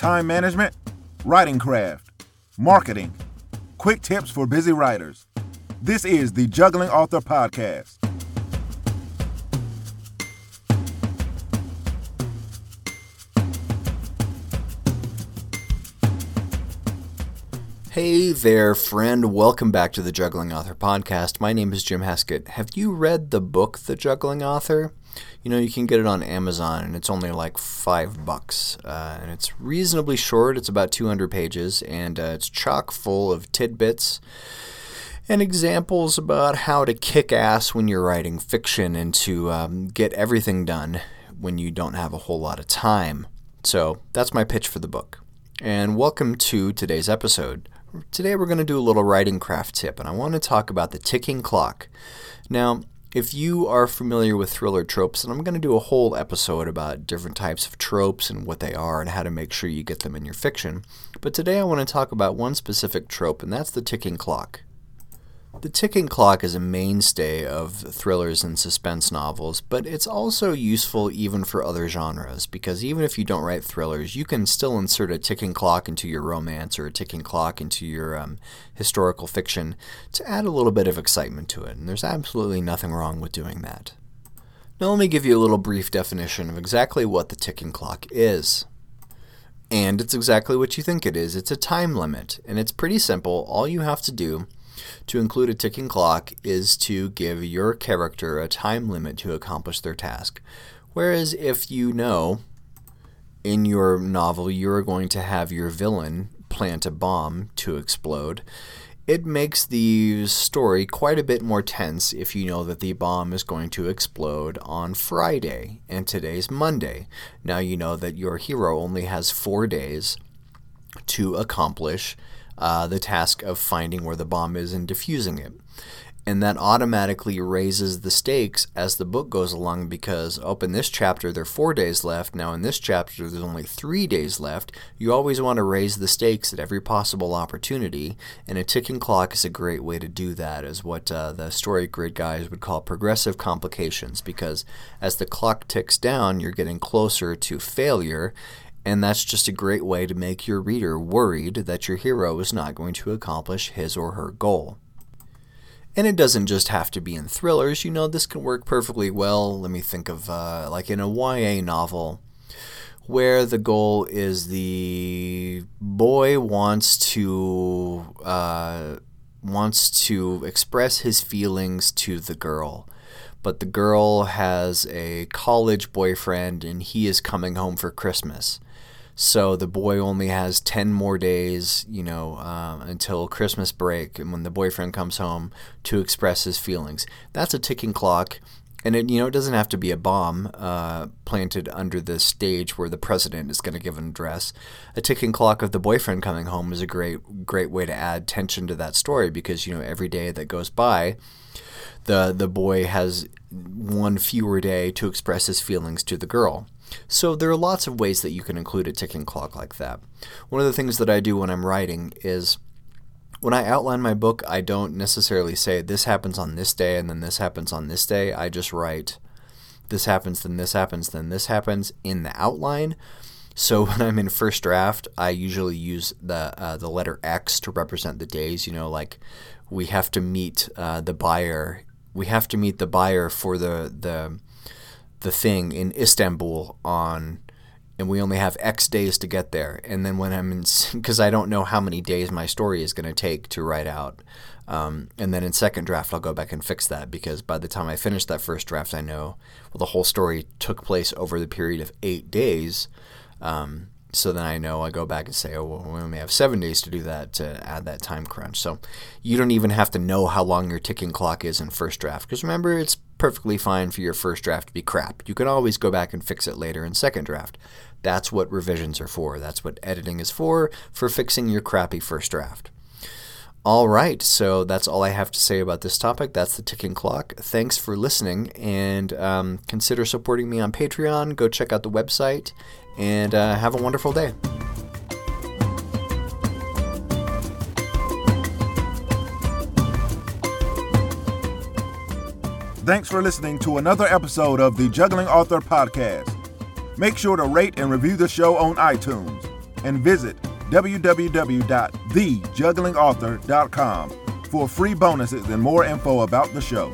time management, writing craft, marketing, quick tips for busy writers. This is the Juggling Author Podcast. Hey there, friend. Welcome back to the Juggling Author Podcast. My name is Jim Heskett. Have you read the book, The Juggling Author? You know, you can get it on Amazon and it's only like five bucks. Uh, and it's reasonably short, it's about 200 pages, and uh, it's chock full of tidbits and examples about how to kick ass when you're writing fiction and to um, get everything done when you don't have a whole lot of time. So that's my pitch for the book. And welcome to today's episode. Today we're going to do a little writing craft tip, and I want to talk about the ticking clock. Now, if you are familiar with thriller tropes, and I'm going to do a whole episode about different types of tropes and what they are and how to make sure you get them in your fiction, but today I want to talk about one specific trope, and that's the ticking clock. The ticking clock is a mainstay of thrillers and suspense novels, but it's also useful even for other genres because even if you don't write thrillers, you can still insert a ticking clock into your romance or a ticking clock into your um, historical fiction to add a little bit of excitement to it, and there's absolutely nothing wrong with doing that. Now, let me give you a little brief definition of exactly what the ticking clock is. And it's exactly what you think it is it's a time limit, and it's pretty simple. All you have to do to include a ticking clock is to give your character a time limit to accomplish their task. Whereas if you know in your novel you're going to have your villain plant a bomb to explode, it makes the story quite a bit more tense if you know that the bomb is going to explode on Friday and today's Monday. Now you know that your hero only has four days to accomplish uh, the task of finding where the bomb is and defusing it. And that automatically raises the stakes as the book goes along because, oh, in this chapter there are four days left. Now, in this chapter there's only three days left. You always want to raise the stakes at every possible opportunity, and a ticking clock is a great way to do that, is what uh, the story grid guys would call progressive complications because as the clock ticks down, you're getting closer to failure and that's just a great way to make your reader worried that your hero is not going to accomplish his or her goal. And it doesn't just have to be in thrillers, you know, this can work perfectly well. Let me think of, uh, like, in a YA novel where the goal is the boy wants to uh, wants to express his feelings to the girl but the girl has a college boyfriend and he is coming home for Christmas. So the boy only has 10 more days, you know, uh, until Christmas break and when the boyfriend comes home to express his feelings. That's a ticking clock. And it, you know, it doesn't have to be a bomb uh, planted under the stage where the president is going to give an address. A ticking clock of the boyfriend coming home is a great, great way to add tension to that story because you know every day that goes by, the the boy has one fewer day to express his feelings to the girl. So there are lots of ways that you can include a ticking clock like that. One of the things that I do when I'm writing is when I outline my book, I don't necessarily say this happens on this day and then this happens on this day. I just write this happens, then this happens, then this happens in the outline. So when I'm in first draft, I usually use the uh, the letter X to represent the days. You know, like we have to meet uh, the buyer. We have to meet the buyer for the the the thing in Istanbul on and we only have X days to get there. And then when I'm in, because I don't know how many days my story is going to take to write out. Um, and then in second draft, I'll go back and fix that because by the time I finish that first draft, I know well the whole story took place over the period of eight days. Um, so then I know I go back and say, oh, well, we only have seven days to do that to add that time crunch. So you don't even have to know how long your ticking clock is in first draft because remember, it's perfectly fine for your first draft to be crap. You can always go back and fix it later in second draft. That's what revisions are for. That's what editing is for, for fixing your crappy first draft. All right, so that's all I have to say about this topic. That's the ticking clock. Thanks for listening, and um, consider supporting me on Patreon. Go check out the website, and uh, have a wonderful day. Thanks for listening to another episode of the Juggling Author Podcast. Make sure to rate and review the show on iTunes. and visit www.thejugglingauthor.com for free bonuses and more info about the show.